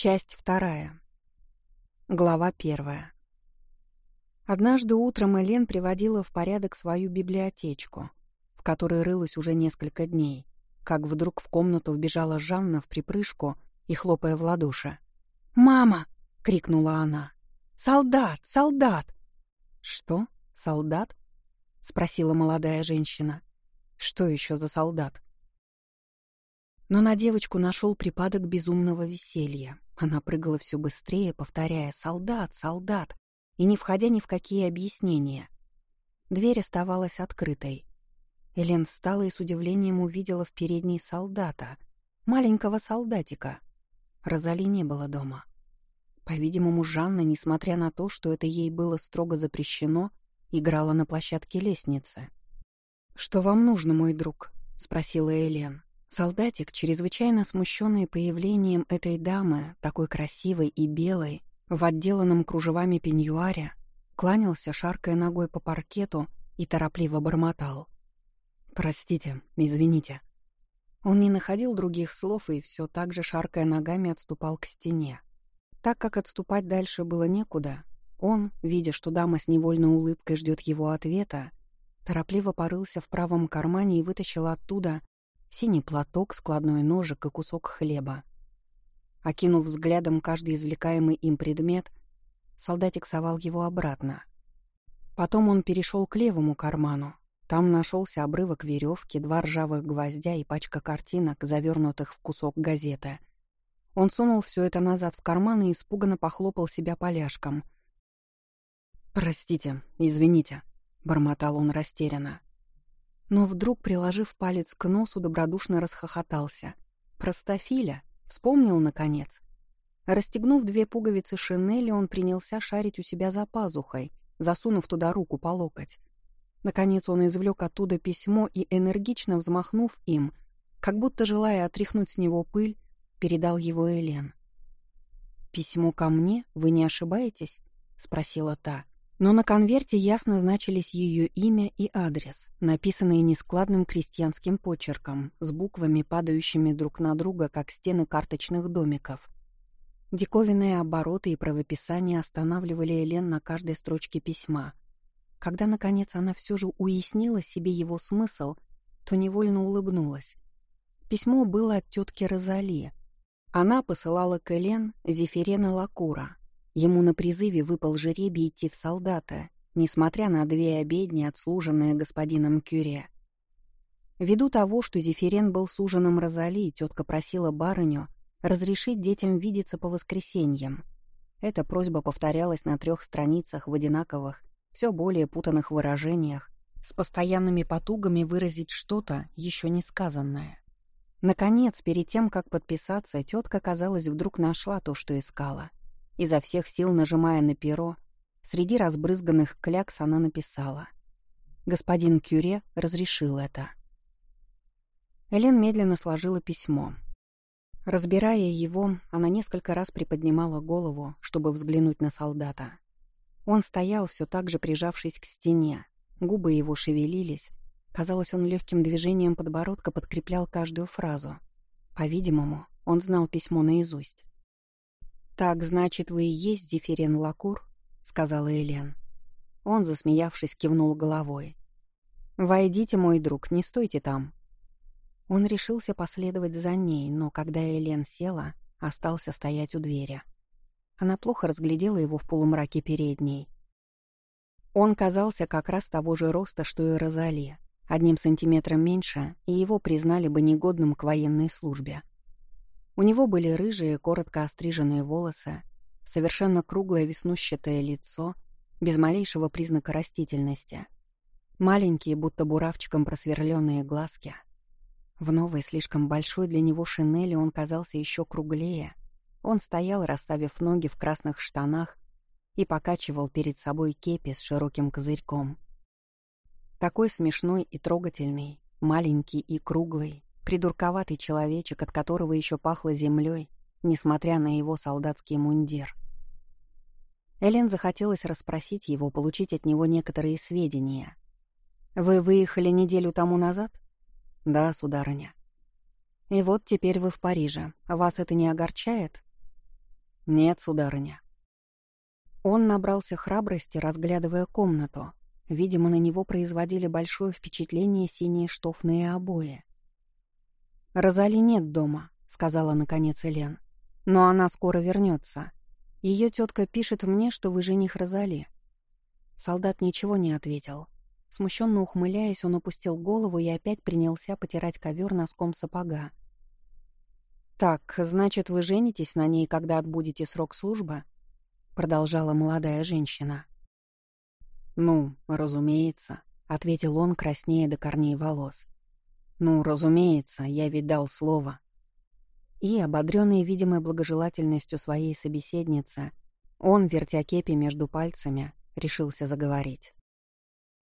Часть вторая. Глава первая. Однажды утром Элен приводила в порядок свою библиотечку, в которой рылась уже несколько дней, как вдруг в комнату вбежала Жанна в припрыжку и хлопая в ладоши. «Мама!» — крикнула она. «Солдат! Солдат!» «Что? Солдат?» — спросила молодая женщина. «Что еще за солдат?» Но на девочку нашел припадок безумного веселья. Она прыгала все быстрее, повторяя «Солдат! Солдат!» и не входя ни в какие объяснения. Дверь оставалась открытой. Элен встала и с удивлением увидела в передней солдата, маленького солдатика. Розали не было дома. По-видимому, Жанна, несмотря на то, что это ей было строго запрещено, играла на площадке лестницы. «Что вам нужно, мой друг?» — спросила Элен. Солдатик, чрезвычайно смущенный появлением этой дамы, такой красивой и белой, в отделанном кружевами пеньюаре, кланялся, шаркая ногой по паркету, и торопливо бормотал. «Простите, извините». Он не находил других слов и все так же, шаркая ногами, отступал к стене. Так как отступать дальше было некуда, он, видя, что дама с невольной улыбкой ждет его ответа, торопливо порылся в правом кармане и вытащил оттуда синий платок, складной ножик и кусок хлеба. Окинув взглядом каждый извлекаемый им предмет, солдатик совал его обратно. Потом он перешел к левому карману. Там нашелся обрывок веревки, два ржавых гвоздя и пачка картинок, завернутых в кусок газеты. Он сунул все это назад в карман и испуганно похлопал себя поляшком. «Простите, извините», — бормотал он растерянно. Но вдруг, приложив палец к носу, добродушно расхохотался. Простофиля. Вспомнил, наконец. Расстегнув две пуговицы шинели, он принялся шарить у себя за пазухой, засунув туда руку по локоть. Наконец он извлек оттуда письмо и, энергично взмахнув им, как будто желая отряхнуть с него пыль, передал его Элен. «Письмо ко мне? Вы не ошибаетесь?» — спросила та. Но на конверте ясно значились ее имя и адрес, написанные нескладным крестьянским почерком, с буквами, падающими друг на друга, как стены карточных домиков. Диковинные обороты и правописания останавливали Элен на каждой строчке письма. Когда, наконец, она все же уяснила себе его смысл, то невольно улыбнулась. Письмо было от тетки Розали. Она посылала к Элен Зефирена Лакура, Ему на призыве выпал жеребий идти в солдата, несмотря на две обедни, отслуженные господином Кюре. Ввиду того, что Зефирен был суженым Розали, тетка просила барыню разрешить детям видеться по воскресеньям. Эта просьба повторялась на трех страницах в одинаковых, все более путанных выражениях, с постоянными потугами выразить что-то, еще не сказанное. Наконец, перед тем, как подписаться, тетка, казалось, вдруг нашла то, что искала. Изо всех сил нажимая на перо, среди разбрызганных клякс она написала. Господин Кюре разрешил это. Элен медленно сложила письмо. Разбирая его, она несколько раз приподнимала голову, чтобы взглянуть на солдата. Он стоял, все так же прижавшись к стене. Губы его шевелились. Казалось, он легким движением подбородка подкреплял каждую фразу. По-видимому, он знал письмо наизусть. «Так, значит, вы и есть Зефирен Лакур?» — сказала Элен. Он, засмеявшись, кивнул головой. «Войдите, мой друг, не стойте там». Он решился последовать за ней, но когда Элен села, остался стоять у двери. Она плохо разглядела его в полумраке передней. Он казался как раз того же роста, что и Розали, одним сантиметром меньше, и его признали бы негодным к военной службе. У него были рыжие, коротко остриженные волосы, совершенно круглое веснущатое лицо, без малейшего признака растительности. Маленькие, будто буравчиком просверленные глазки. В новой, слишком большой для него шинели он казался еще круглее. Он стоял, расставив ноги в красных штанах, и покачивал перед собой кепи с широким козырьком. Такой смешной и трогательный, маленький и круглый, Придурковатый человечек, от которого еще пахло землей, несмотря на его солдатский мундир. Элен захотелось расспросить его, получить от него некоторые сведения. «Вы выехали неделю тому назад?» «Да, сударыня». «И вот теперь вы в Париже. Вас это не огорчает?» «Нет, сударыня». Он набрался храбрости, разглядывая комнату. Видимо, на него производили большое впечатление синие штофные обои. «Розали нет дома», — сказала наконец Элен. «Но она скоро вернется. Ее тетка пишет мне, что вы жених Розали». Солдат ничего не ответил. Смущенно ухмыляясь, он опустил голову и опять принялся потирать ковер носком сапога. «Так, значит, вы женитесь на ней, когда отбудете срок службы?» — продолжала молодая женщина. «Ну, разумеется», — ответил он, краснея до корней волос. «Ну, разумеется, я ведь дал слово». И, ободренный видимой благожелательностью своей собеседницы, он, вертя кепи между пальцами, решился заговорить.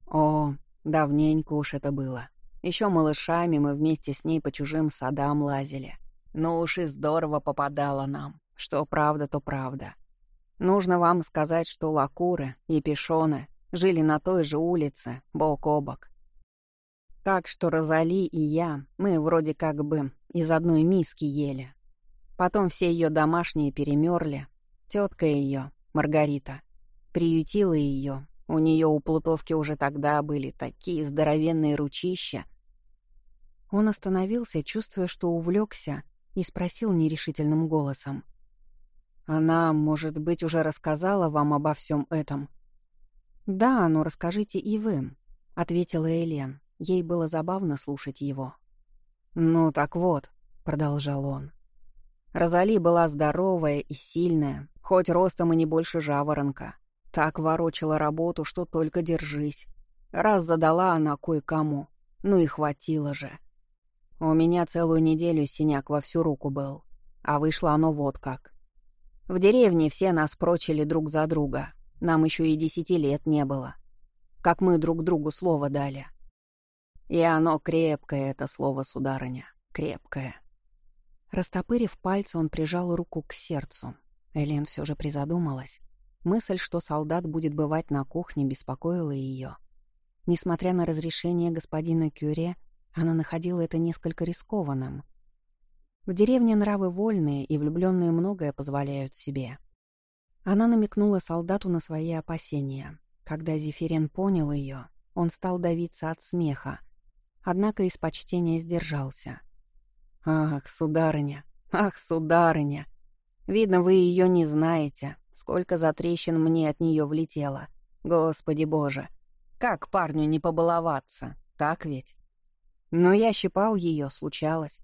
«О, давненько уж это было. Еще малышами мы вместе с ней по чужим садам лазили. Ну уж и здорово попадало нам. Что правда, то правда. Нужно вам сказать, что лакуры и пешоны жили на той же улице, бок о бок. Так что Розали и я, мы вроде как бы из одной миски ели. Потом все ее домашние перемерли. Тетка ее, Маргарита, приютила ее. У нее у Плутовки уже тогда были такие здоровенные ручища. Он остановился, чувствуя, что увлекся, и спросил нерешительным голосом. «Она, может быть, уже рассказала вам обо всем этом?» «Да, но расскажите и вы», — ответила Элен. Ей было забавно слушать его. «Ну так вот», — продолжал он. Розали была здоровая и сильная, хоть ростом и не больше жаворонка. Так ворочала работу, что только держись. Раз задала она кое-кому, ну и хватило же. У меня целую неделю синяк во всю руку был, а вышло оно вот как. В деревне все нас прочили друг за друга, нам еще и десяти лет не было. Как мы друг другу слово дали. И оно крепкое, это слово, сударыня, крепкое. Растопырив пальцы, он прижал руку к сердцу. Элен все же призадумалась. Мысль, что солдат будет бывать на кухне, беспокоила ее. Несмотря на разрешение господина Кюре, она находила это несколько рискованным. В деревне нравы вольные, и влюбленные многое позволяют себе. Она намекнула солдату на свои опасения. Когда Зефирен понял ее, он стал давиться от смеха, однако из почтения сдержался. «Ах, сударыня! Ах, сударыня! Видно, вы ее не знаете. Сколько затрещин мне от нее влетело. Господи боже! Как парню не побаловаться, так ведь? Но я щипал ее, случалось.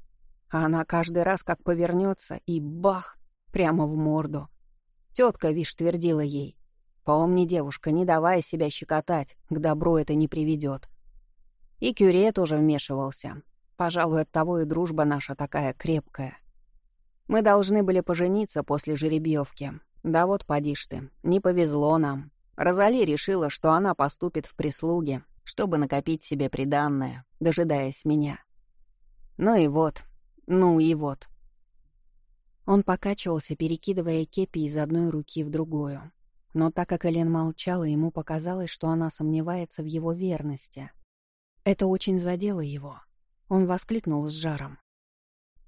А она каждый раз как повернется и бах! Прямо в морду. Тетка, вишь, твердила ей. Помни, девушка, не давай себя щекотать, к добру это не приведет. И Кюре тоже вмешивался. Пожалуй, от того и дружба наша такая крепкая. Мы должны были пожениться после жеребьевки. Да вот, поди ж ты, не повезло нам. Розали решила, что она поступит в прислуге, чтобы накопить себе приданное, дожидаясь меня. Ну и вот, ну и вот. Он покачивался, перекидывая кепи из одной руки в другую. Но так как Элен молчала, ему показалось, что она сомневается в его верности. Это очень задело его. Он воскликнул с жаром.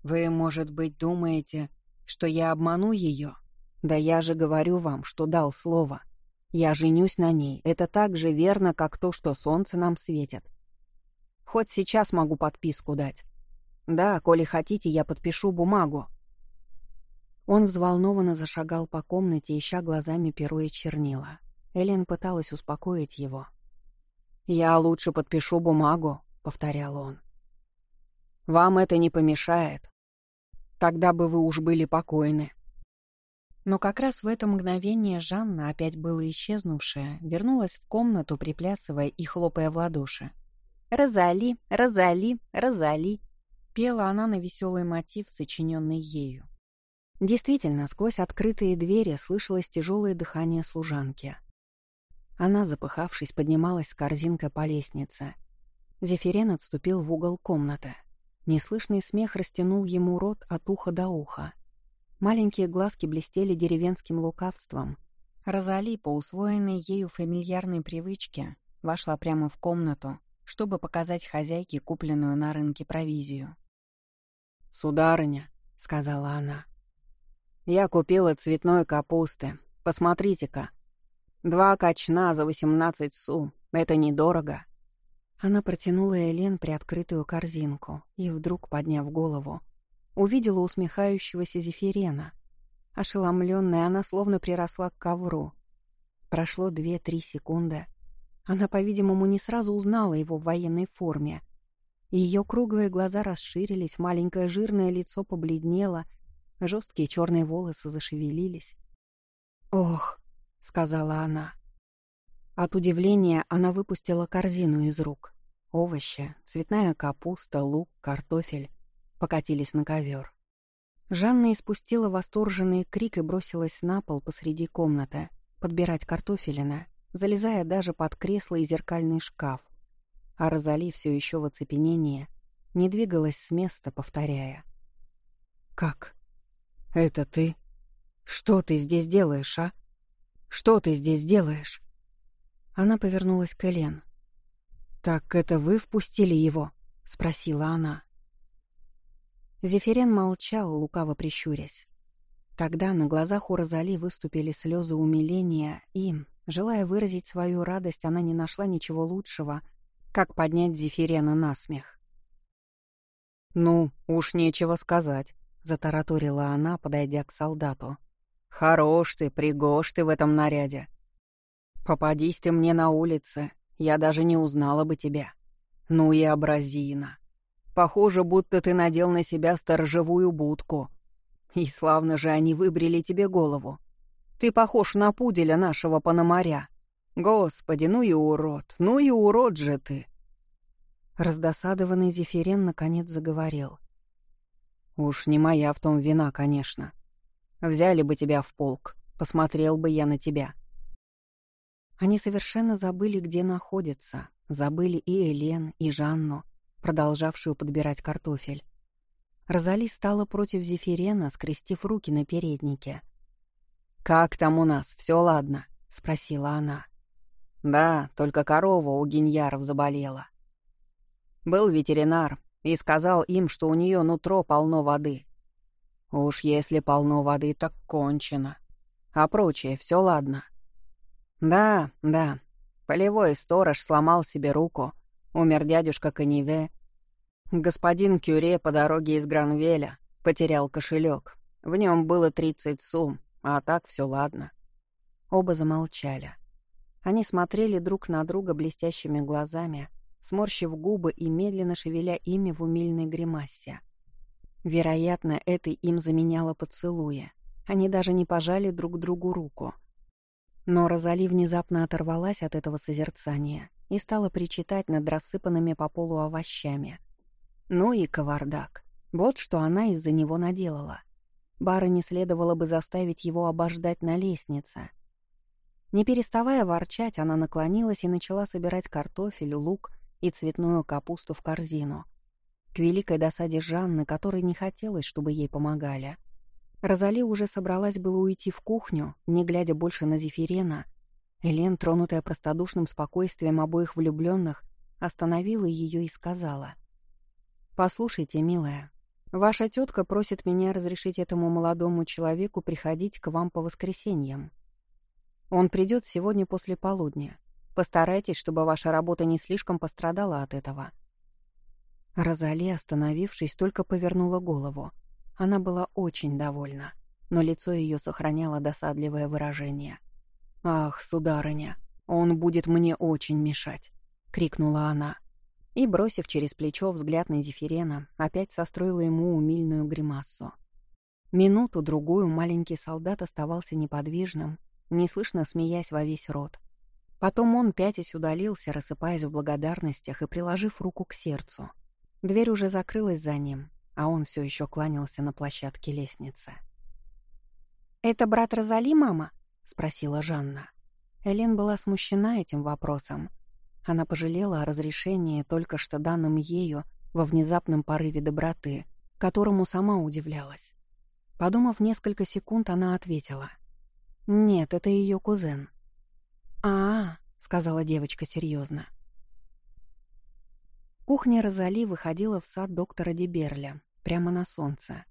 «Вы, может быть, думаете, что я обману ее? Да я же говорю вам, что дал слово. Я женюсь на ней. Это так же верно, как то, что солнце нам светит. Хоть сейчас могу подписку дать. Да, коли хотите, я подпишу бумагу». Он взволнованно зашагал по комнате, ища глазами перо и чернила. Элен пыталась успокоить его. «Я лучше подпишу бумагу», — повторял он. Вам это не помешает. Тогда бы вы уж были покойны». Но как раз в это мгновение Жанна, опять было исчезнувшая, вернулась в комнату, приплясывая и хлопая в ладоши. «Розали, Розали, Розали!» Пела она на веселый мотив, сочиненный ею. Действительно, сквозь открытые двери слышалось тяжелое дыхание служанки. Она, запыхавшись, поднималась с корзинкой по лестнице. Зефирен отступил в угол комнаты. Неслышный смех растянул ему рот от уха до уха. Маленькие глазки блестели деревенским лукавством. Розали, по усвоенной ею фамильярной привычке, вошла прямо в комнату, чтобы показать хозяйке купленную на рынке провизию. «Сударыня», — сказала она. Я купила цветной капусты. Посмотрите-ка. Два качна за восемнадцать су. Это недорого». Она протянула Элен приоткрытую корзинку и, вдруг подняв голову, увидела усмехающегося Зефирена. Ошеломленная, она словно приросла к ковру. Прошло две-три секунды. Она, по-видимому, не сразу узнала его в военной форме. Ее круглые глаза расширились, маленькое жирное лицо побледнело, жесткие черные волосы зашевелились. «Ох», — сказала она. От удивления она выпустила корзину из рук. Овощи, цветная капуста, лук, картофель покатились на ковер. Жанна испустила восторженный крик и бросилась на пол посреди комнаты, подбирать картофелина, залезая даже под кресло и зеркальный шкаф. А Розали все еще в оцепенении не двигалась с места, повторяя. «Как? Это ты? Что ты здесь делаешь, а? Что ты здесь делаешь?» Она повернулась к Элен. «Так это вы впустили его?» — спросила она. Зефирен молчал, лукаво прищурясь. Тогда на глазах у Розали выступили слезы умиления, и, желая выразить свою радость, она не нашла ничего лучшего, как поднять Зефирена на смех. «Ну, уж нечего сказать», — затараторила она, подойдя к солдату. «Хорош ты, пригож ты в этом наряде. Попадись ты мне на улице, я даже не узнала бы тебя. Ну и образина. Похоже, будто ты надел на себя сторожевую будку. И славно же они выбрили тебе голову. Ты похож на пуделя нашего пономаря. Господи, ну и урод, ну и урод же ты!» Раздосадованный Зефирен наконец заговорил. «Уж не моя в том вина, конечно. Взяли бы тебя в полк, посмотрел бы я на тебя». Они совершенно забыли, где находятся. Забыли и Элен, и Жанну продолжавшую подбирать картофель. Розали стала против Зефирена, скрестив руки на переднике. «Как там у нас? Все ладно?» — спросила она. «Да, только корова у гиньяров заболела. Был ветеринар и сказал им, что у нее нутро полно воды. Уж если полно воды, так кончено. А прочее все ладно. Да, да, полевой сторож сломал себе руку, Умер дядюшка Каниве. Господин Кюре по дороге из Гранвеля потерял кошелек. В нем было тридцать сум, а так все ладно. Оба замолчали. Они смотрели друг на друга блестящими глазами, сморщив губы и медленно шевеля ими в умильной гримасе. Вероятно, это им заменяло поцелуя. Они даже не пожали друг другу руку. Но Розали внезапно оторвалась от этого созерцания и стала причитать над рассыпанными по полу овощами. Ну и кавардак. Вот что она из-за него наделала. Бара не следовало бы заставить его обождать на лестнице. Не переставая ворчать, она наклонилась и начала собирать картофель, лук и цветную капусту в корзину. К великой досаде Жанны, которой не хотелось, чтобы ей помогали. Розали уже собралась было уйти в кухню, не глядя больше на Зефирена, Элен, тронутая простодушным спокойствием обоих влюбленных, остановила ее и сказала. «Послушайте, милая, ваша тетка просит меня разрешить этому молодому человеку приходить к вам по воскресеньям. Он придет сегодня после полудня. Постарайтесь, чтобы ваша работа не слишком пострадала от этого». Розали, остановившись, только повернула голову. Она была очень довольна, но лицо ее сохраняло досадливое выражение. «Ах, сударыня, он будет мне очень мешать», — крикнула она. И, бросив через плечо взгляд на Зефирена, опять состроила ему умильную гримассу. Минуту-другую маленький солдат оставался неподвижным, неслышно смеясь во весь рот. Потом он пятясь удалился, рассыпаясь в благодарностях и приложив руку к сердцу. Дверь уже закрылась за ним, а он все еще кланялся на площадке лестницы. «Это брат Розали, мама?» — спросила Жанна. Элен была смущена этим вопросом. Она пожалела о разрешении, только что данном ею во внезапном порыве доброты, которому сама удивлялась. Подумав несколько секунд, она ответила. «Нет, это ее кузен». «А-а», — сказала девочка серьезно. Кухня Розали выходила в сад доктора Деберля, прямо на солнце.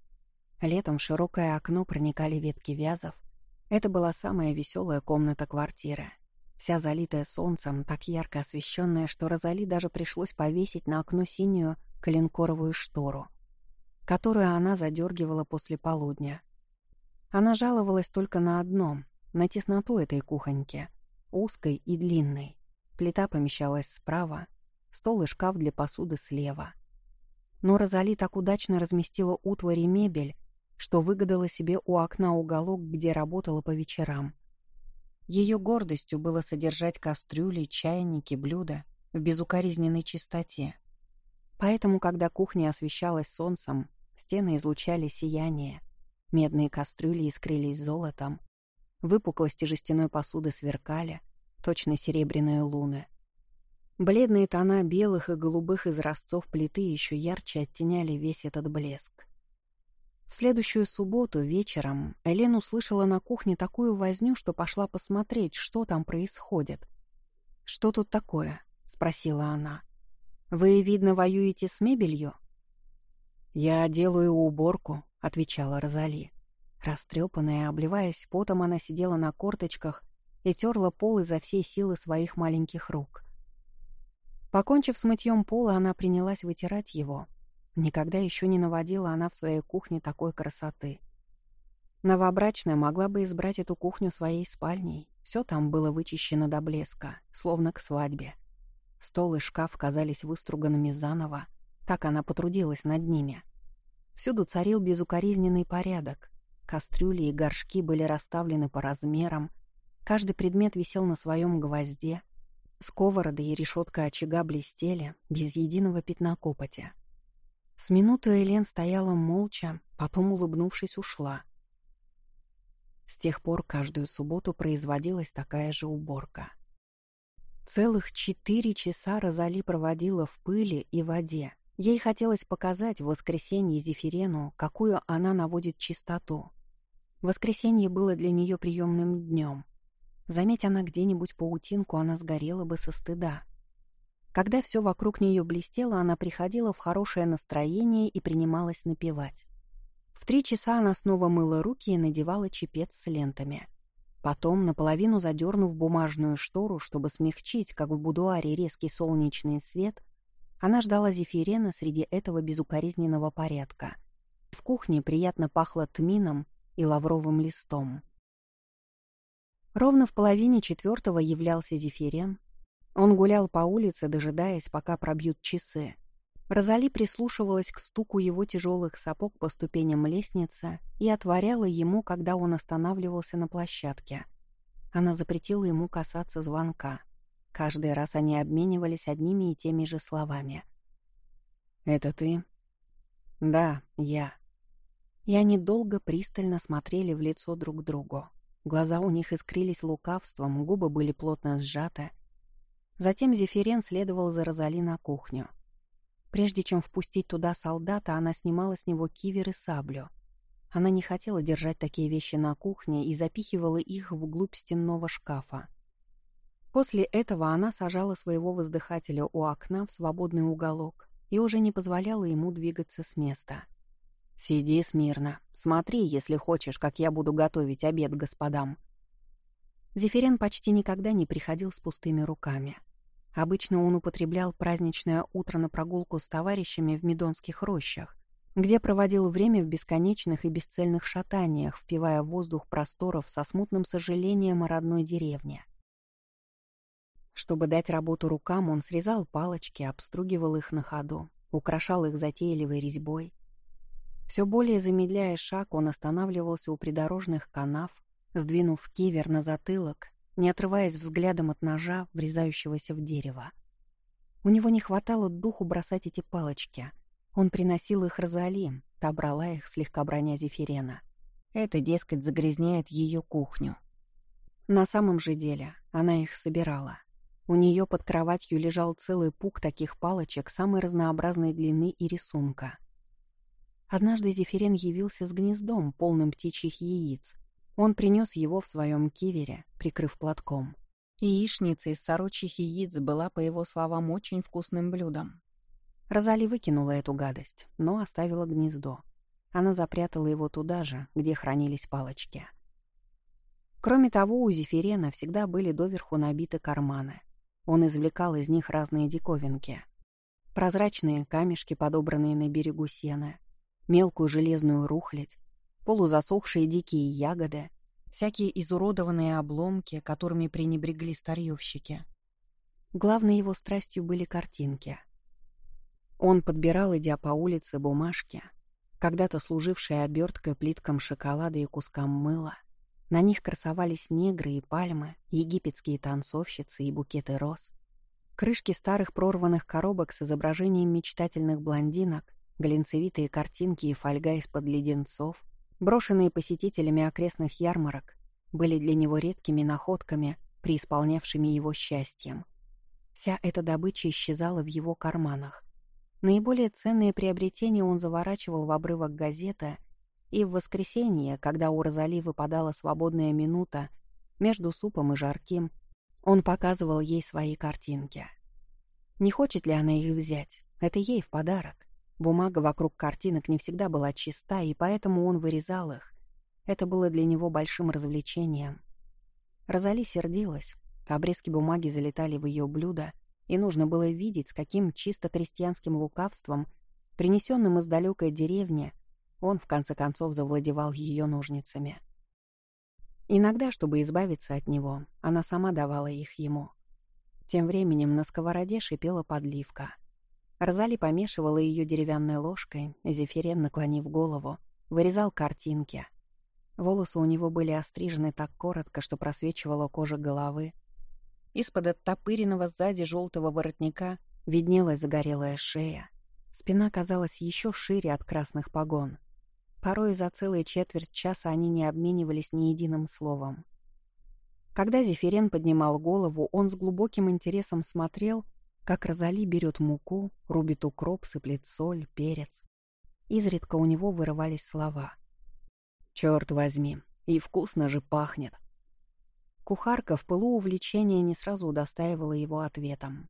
Летом в широкое окно проникали ветки вязов. Это была самая веселая комната квартиры. Вся залитая солнцем, так ярко освещенная, что Розали даже пришлось повесить на окно синюю коленкоровую штору, которую она задергивала после полудня. Она жаловалась только на одном — на тесноту этой кухоньки, узкой и длинной. Плита помещалась справа, стол и шкаф для посуды слева. Но Розали так удачно разместила утварь и мебель, что выгадала себе у окна уголок, где работала по вечерам. Ее гордостью было содержать кастрюли, чайники, блюда в безукоризненной чистоте. Поэтому, когда кухня освещалась солнцем, стены излучали сияние, медные кастрюли искрились золотом, выпуклости жестяной посуды сверкали, точно серебряные луны. Бледные тона белых и голубых изразцов плиты еще ярче оттеняли весь этот блеск. В следующую субботу вечером Элен услышала на кухне такую возню, что пошла посмотреть, что там происходит. «Что тут такое?» — спросила она. «Вы, видно, воюете с мебелью?» «Я делаю уборку», — отвечала Розали. Растрепанная, обливаясь потом, она сидела на корточках и терла пол изо всей силы своих маленьких рук. Покончив с мытьем пола, она принялась вытирать его, Никогда еще не наводила она в своей кухне такой красоты. Новобрачная могла бы избрать эту кухню своей спальней. Все там было вычищено до блеска, словно к свадьбе. Стол и шкаф казались выструганными заново. Так она потрудилась над ними. Всюду царил безукоризненный порядок. Кастрюли и горшки были расставлены по размерам. Каждый предмет висел на своем гвозде. Сковороды и решетка очага блестели, без единого пятна копоти. С минуту Элен стояла молча, потом, улыбнувшись, ушла. С тех пор каждую субботу производилась такая же уборка. Целых четыре часа Розали проводила в пыли и воде. Ей хотелось показать в воскресенье Зефирену, какую она наводит чистоту. Воскресенье было для нее приемным днем. Заметь она где-нибудь паутинку, она сгорела бы со стыда. Когда все вокруг нее блестело, она приходила в хорошее настроение и принималась напевать. В три часа она снова мыла руки и надевала чепец с лентами. Потом, наполовину задернув бумажную штору, чтобы смягчить, как в будуаре, резкий солнечный свет, она ждала Зефирена среди этого безукоризненного порядка. В кухне приятно пахло тмином и лавровым листом. Ровно в половине четвертого являлся Зефирен, он гулял по улице, дожидаясь, пока пробьют часы. Розали прислушивалась к стуку его тяжелых сапог по ступеням лестницы и отворяла ему, когда он останавливался на площадке. Она запретила ему касаться звонка. Каждый раз они обменивались одними и теми же словами. «Это ты?» «Да, я». И они долго пристально смотрели в лицо друг другу. Глаза у них искрились лукавством, губы были плотно сжаты — Затем Зефирен следовал за Розали на кухню. Прежде чем впустить туда солдата, она снимала с него кивер и саблю. Она не хотела держать такие вещи на кухне и запихивала их вглубь стенного шкафа. После этого она сажала своего воздыхателя у окна в свободный уголок и уже не позволяла ему двигаться с места. «Сиди смирно. Смотри, если хочешь, как я буду готовить обед господам», Зефирен почти никогда не приходил с пустыми руками. Обычно он употреблял праздничное утро на прогулку с товарищами в Медонских рощах, где проводил время в бесконечных и бесцельных шатаниях, впивая воздух просторов со смутным сожалением о родной деревне. Чтобы дать работу рукам, он срезал палочки, обстругивал их на ходу, украшал их затейливой резьбой. Все более замедляя шаг, он останавливался у придорожных канав, сдвинув кивер на затылок, не отрываясь взглядом от ножа, врезающегося в дерево. У него не хватало духу бросать эти палочки. Он приносил их Розали, та брала их, слегка броня Зефирена. Это, дескать, загрязняет ее кухню. На самом же деле она их собирала. У нее под кроватью лежал целый пук таких палочек самой разнообразной длины и рисунка. Однажды Зефирен явился с гнездом, полным птичьих яиц, он принес его в своем кивере, прикрыв платком. Яичница из сорочьих яиц была, по его словам, очень вкусным блюдом. Розали выкинула эту гадость, но оставила гнездо. Она запрятала его туда же, где хранились палочки. Кроме того, у Зефирена всегда были доверху набиты карманы. Он извлекал из них разные диковинки. Прозрачные камешки, подобранные на берегу сена, мелкую железную рухлядь, полузасохшие дикие ягоды, всякие изуродованные обломки, которыми пренебрегли старьевщики. Главной его страстью были картинки. Он подбирал, идя по улице, бумажки, когда-то служившие оберткой плиткам шоколада и кускам мыла. На них красовались негры и пальмы, египетские танцовщицы и букеты роз. Крышки старых прорванных коробок с изображением мечтательных блондинок, глинцевитые картинки и фольга из-под леденцов, брошенные посетителями окрестных ярмарок, были для него редкими находками, преисполнявшими его счастьем. Вся эта добыча исчезала в его карманах. Наиболее ценные приобретения он заворачивал в обрывок газеты, и в воскресенье, когда у Розали выпадала свободная минута между супом и жарким, он показывал ей свои картинки. Не хочет ли она их взять? Это ей в подарок. Бумага вокруг картинок не всегда была чиста, и поэтому он вырезал их. Это было для него большим развлечением. Розали сердилась, Обрезки бумаги залетали в ее блюдо, и нужно было видеть, с каким чисто крестьянским лукавством, принесенным из далекой деревни, он, в конце концов, завладевал ее ножницами. Иногда, чтобы избавиться от него, она сама давала их ему. Тем временем на сковороде шипела подливка. Розали помешивала ее деревянной ложкой, Зефирен, наклонив голову, вырезал картинки. Волосы у него были острижены так коротко, что просвечивала кожа головы, из-под оттопыренного сзади желтого воротника виднелась загорелая шея. Спина казалась еще шире от красных погон. Порой за целые четверть часа они не обменивались ни единым словом. Когда Зефирен поднимал голову, он с глубоким интересом смотрел, как Розали берет муку, рубит укроп, сыплет соль, перец. Изредка у него вырывались слова. «Черт возьми, и вкусно же пахнет!» Кухарка в пылу увлечения не сразу удостаивала его ответом.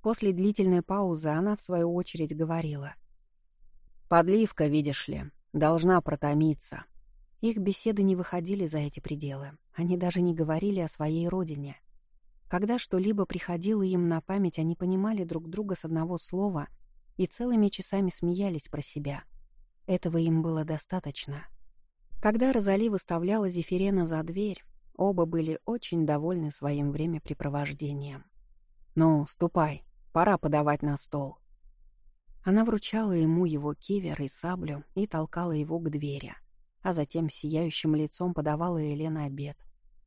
После длительной паузы она, в свою очередь, говорила. «Подливка, видишь ли, должна протомиться». Их беседы не выходили за эти пределы. Они даже не говорили о своей родине. Когда что-либо приходило им на память, они понимали друг друга с одного слова и целыми часами смеялись про себя. Этого им было достаточно. Когда Розали выставляла Зефирена за дверь, Оба были очень довольны своим времяпрепровождением. «Ну, ступай, пора подавать на стол». Она вручала ему его кивер и саблю и толкала его к двери, а затем сияющим лицом подавала Елена обед.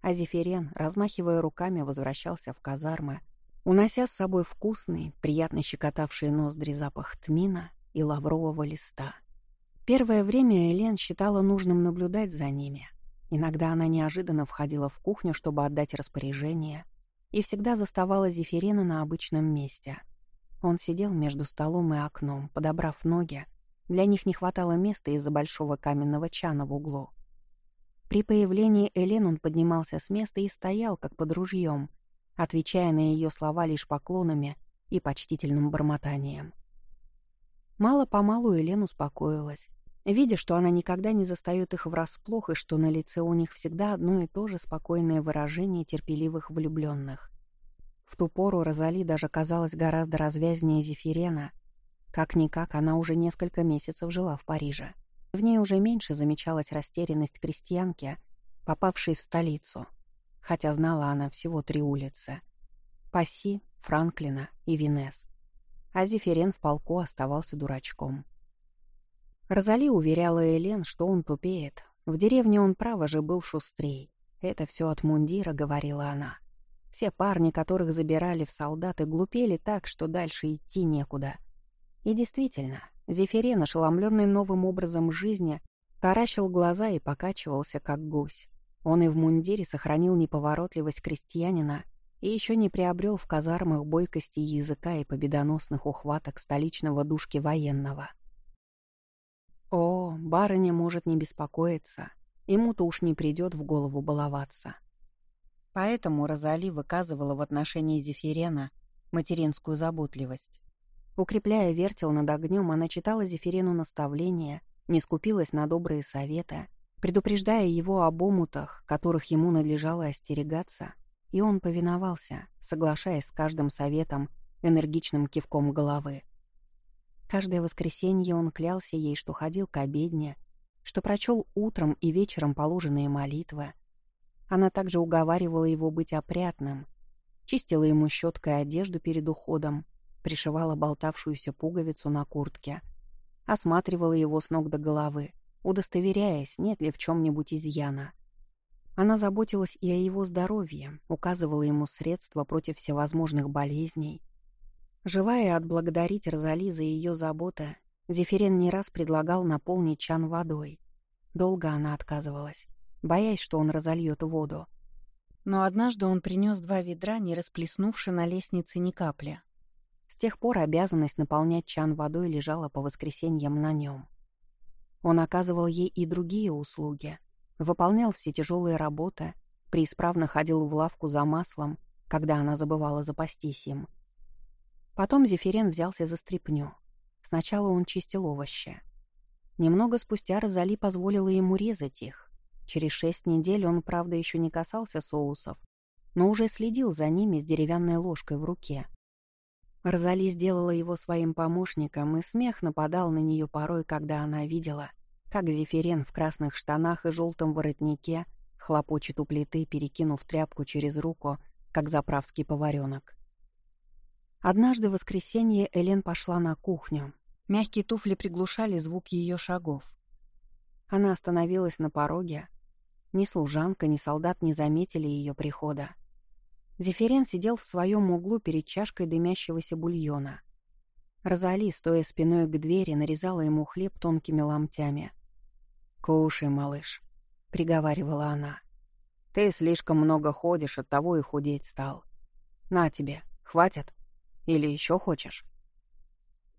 А Зефирен, размахивая руками, возвращался в казармы, унося с собой вкусный, приятно щекотавший ноздри запах тмина и лаврового листа. Первое время Элен считала нужным наблюдать за ними, Иногда она неожиданно входила в кухню, чтобы отдать распоряжение, и всегда заставала Зефирина на обычном месте. Он сидел между столом и окном, подобрав ноги. Для них не хватало места из-за большого каменного чана в углу. При появлении Элен он поднимался с места и стоял, как под ружьем, отвечая на ее слова лишь поклонами и почтительным бормотанием. Мало-помалу Элен успокоилась Видя, что она никогда не застает их врасплох и что на лице у них всегда одно и то же спокойное выражение терпеливых влюбленных. В ту пору Розали даже казалась гораздо развязнее Зефирена. Как-никак, она уже несколько месяцев жила в Париже. В ней уже меньше замечалась растерянность крестьянки, попавшей в столицу. Хотя знала она всего три улицы. Пасси, Франклина и Винес. А Зефирен в полку оставался дурачком. Розали уверяла Элен, что он тупеет. В деревне он, право же, был шустрей. Это все от мундира, говорила она. Все парни, которых забирали в солдаты, глупели так, что дальше идти некуда. И действительно, Зефирен, ошеломленный новым образом жизни, таращил глаза и покачивался, как гусь. Он и в мундире сохранил неповоротливость крестьянина и еще не приобрел в казармах бойкости языка и победоносных ухваток столичного душки военного. О, барыня может не беспокоиться, ему-то уж не придет в голову баловаться. Поэтому Розали выказывала в отношении Зефирена материнскую заботливость. Укрепляя вертел над огнем, она читала Зефирену наставления не скупилась на добрые советы, предупреждая его об омутах, которых ему надлежало остерегаться, и он повиновался, соглашаясь с каждым советом, энергичным кивком головы. Каждое воскресенье он клялся ей, что ходил к обедне, что прочел утром и вечером положенные молитвы. Она также уговаривала его быть опрятным, чистила ему щеткой одежду перед уходом, пришивала болтавшуюся пуговицу на куртке, осматривала его с ног до головы, удостоверяясь, нет ли в чем-нибудь изъяна. Она заботилась и о его здоровье, указывала ему средства против всевозможных болезней. Желая отблагодарить Розали за ее заботу, Зефирен не раз предлагал наполнить чан водой. Долго она отказывалась, боясь, что он разольет воду. Но однажды он принес два ведра, не расплеснувши на лестнице ни капли. С тех пор обязанность наполнять чан водой лежала по воскресеньям на нем. Он оказывал ей и другие услуги, выполнял все тяжелые работы, преисправно ходил в лавку за маслом, когда она забывала запастись им. Потом Зефирен взялся за стряпню. Сначала он чистил овощи. Немного спустя Розали позволила ему резать их, Через шесть недель он, правда, еще не касался соусов, но уже следил за ними с деревянной ложкой в руке. Розали сделала его своим помощником, и смех нападал на нее порой, когда она видела, как Зефирен в красных штанах и желтом воротнике хлопочет у плиты, перекинув тряпку через руку, как заправский поваренок. Однажды в воскресенье Элен пошла на кухню. Мягкие туфли приглушали звук ее шагов. Она остановилась на пороге, ни служанка, ни солдат не заметили ее прихода. Зефирен сидел в своем углу перед чашкой дымящегося бульона. Розали, стоя спиной к двери, нарезала ему хлеб тонкими ломтями. «Кушай, малыш», — приговаривала она. «Ты слишком много ходишь, оттого и худеть стал. На тебе, хватит? Или еще хочешь?»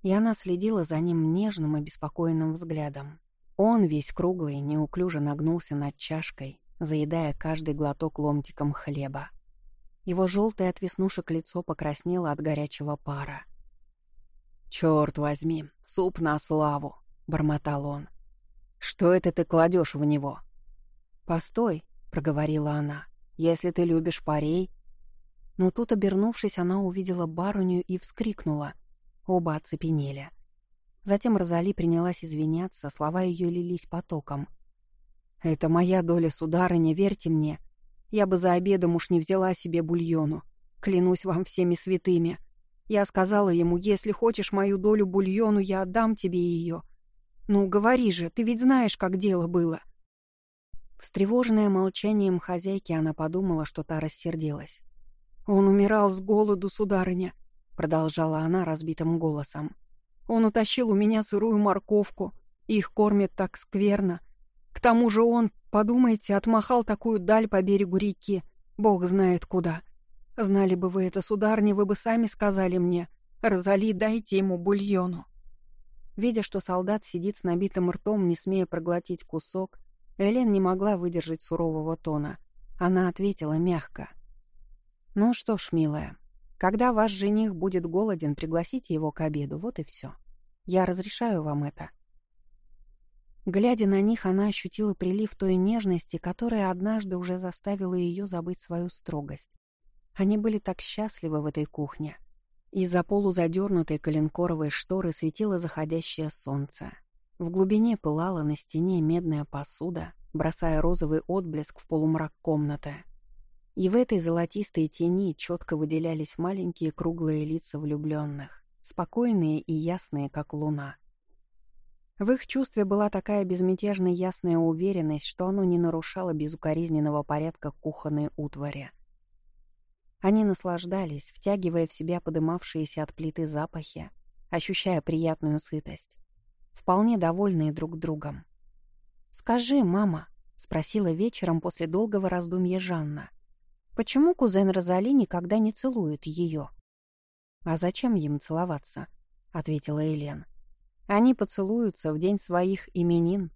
И она следила за ним нежным и беспокойным взглядом. Он, весь круглый, неуклюже нагнулся над чашкой, заедая каждый глоток ломтиком хлеба. Его желтое от веснушек лицо покраснело от горячего пара. «Черт возьми, суп на славу!» — бормотал он. «Что это ты кладешь в него?» «Постой», — проговорила она, — «если ты любишь парей...» Но тут, обернувшись, она увидела барыню и вскрикнула. Оба оцепенели. Затем Розали принялась извиняться, слова ее лились потоком. «Это моя доля, сударыня, верьте мне. Я бы за обедом уж не взяла себе бульону. Клянусь вам всеми святыми. Я сказала ему, если хочешь мою долю бульону, я отдам тебе ее. Ну, говори же, ты ведь знаешь, как дело было». Встревоженная молчанием хозяйки, она подумала, что та рассердилась. «Он умирал с голоду, сударыня», — продолжала она разбитым голосом. Он утащил у меня сырую морковку. Их кормят так скверно. К тому же он, подумайте, отмахал такую даль по берегу реки. Бог знает куда. Знали бы вы это, сударни, вы бы сами сказали мне. Розали, дайте ему бульону. Видя, что солдат сидит с набитым ртом, не смея проглотить кусок, Элен не могла выдержать сурового тона. Она ответила мягко. «Ну что ж, милая, когда ваш жених будет голоден, пригласите его к обеду, вот и все. Я разрешаю вам это». Глядя на них, она ощутила прилив той нежности, которая однажды уже заставила ее забыть свою строгость. Они были так счастливы в этой кухне. Из-за полузадернутой коленкоровой шторы светило заходящее солнце. В глубине пылала на стене медная посуда, бросая розовый отблеск в полумрак комнаты. И в этой золотистой тени четко выделялись маленькие круглые лица влюбленных, спокойные и ясные, как луна. В их чувстве была такая безмятежная ясная уверенность, что оно не нарушало безукоризненного порядка кухонной утвари. Они наслаждались, втягивая в себя подымавшиеся от плиты запахи, ощущая приятную сытость, вполне довольные друг другом. «Скажи, мама», — спросила вечером после долгого раздумья Жанна, Почему кузен Розали никогда не целует ее? «А зачем им целоваться?» — ответила Элен. «Они поцелуются в день своих именин,